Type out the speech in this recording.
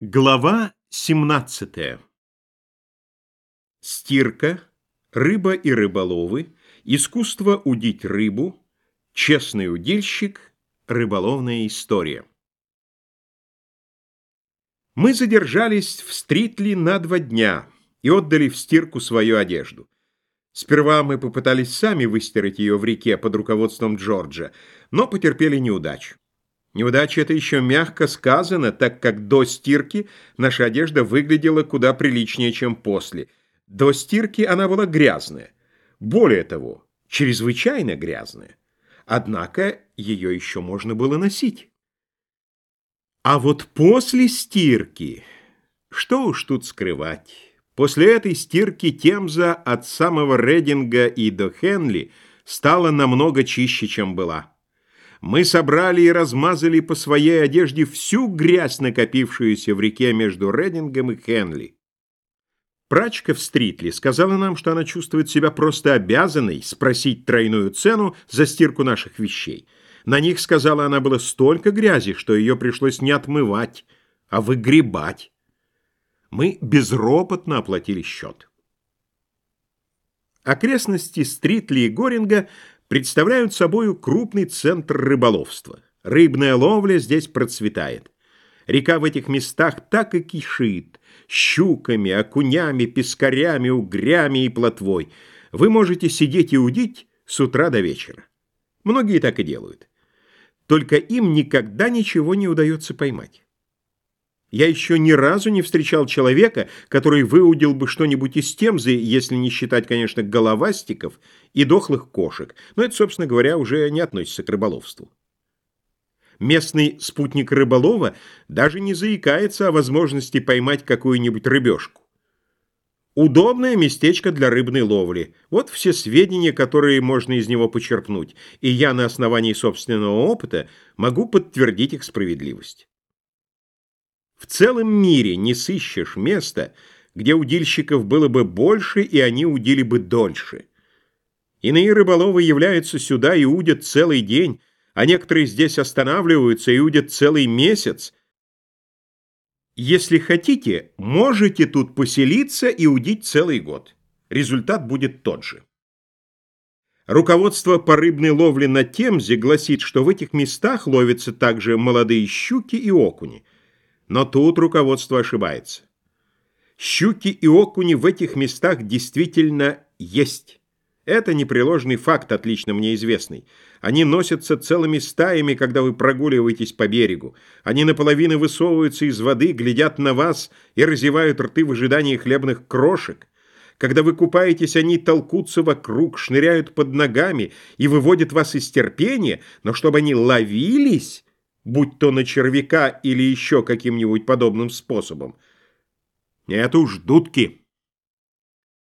Глава 17 Стирка, рыба и рыболовы, искусство удить рыбу, честный удильщик, рыболовная история. Мы задержались в Стритли на два дня и отдали в стирку свою одежду. Сперва мы попытались сами выстирать ее в реке под руководством Джорджа, но потерпели неудачу. Неудача это еще мягко сказано, так как до стирки наша одежда выглядела куда приличнее, чем после. До стирки она была грязная. Более того, чрезвычайно грязная. Однако ее еще можно было носить. А вот после стирки, что уж тут скрывать, после этой стирки Темза от самого Рединга и до Хенли стала намного чище, чем была мы собрали и размазали по своей одежде всю грязь, накопившуюся в реке между Редингом и Хенли. Прачка в Стритли сказала нам, что она чувствует себя просто обязанной спросить тройную цену за стирку наших вещей. На них, сказала она, было столько грязи, что ее пришлось не отмывать, а выгребать. Мы безропотно оплатили счет. Окрестности Стритли и Горинга представляют собою крупный центр рыболовства. Рыбная ловля здесь процветает. Река в этих местах так и кишит. Щуками, окунями, пескарями, угрями и плотвой. Вы можете сидеть и удить с утра до вечера. Многие так и делают. Только им никогда ничего не удается поймать. Я еще ни разу не встречал человека, который выудил бы что-нибудь из темзы, если не считать, конечно, головастиков и дохлых кошек, но это, собственно говоря, уже не относится к рыболовству. Местный спутник рыболова даже не заикается о возможности поймать какую-нибудь рыбешку. Удобное местечко для рыбной ловли. Вот все сведения, которые можно из него почерпнуть, и я на основании собственного опыта могу подтвердить их справедливость. В целом мире не сыщешь места, где удильщиков было бы больше, и они удили бы дольше. Иные рыболовы являются сюда и удят целый день, а некоторые здесь останавливаются и удят целый месяц. Если хотите, можете тут поселиться и удить целый год. Результат будет тот же. Руководство по рыбной ловле на Темзе гласит, что в этих местах ловятся также молодые щуки и окуни – но тут руководство ошибается. Щуки и окуни в этих местах действительно есть. Это непреложный факт, отлично мне известный. Они носятся целыми стаями, когда вы прогуливаетесь по берегу. Они наполовину высовываются из воды, глядят на вас и разевают рты в ожидании хлебных крошек. Когда вы купаетесь, они толкутся вокруг, шныряют под ногами и выводят вас из терпения, но чтобы они ловились будь то на червяка или еще каким-нибудь подобным способом. Это уж дудки.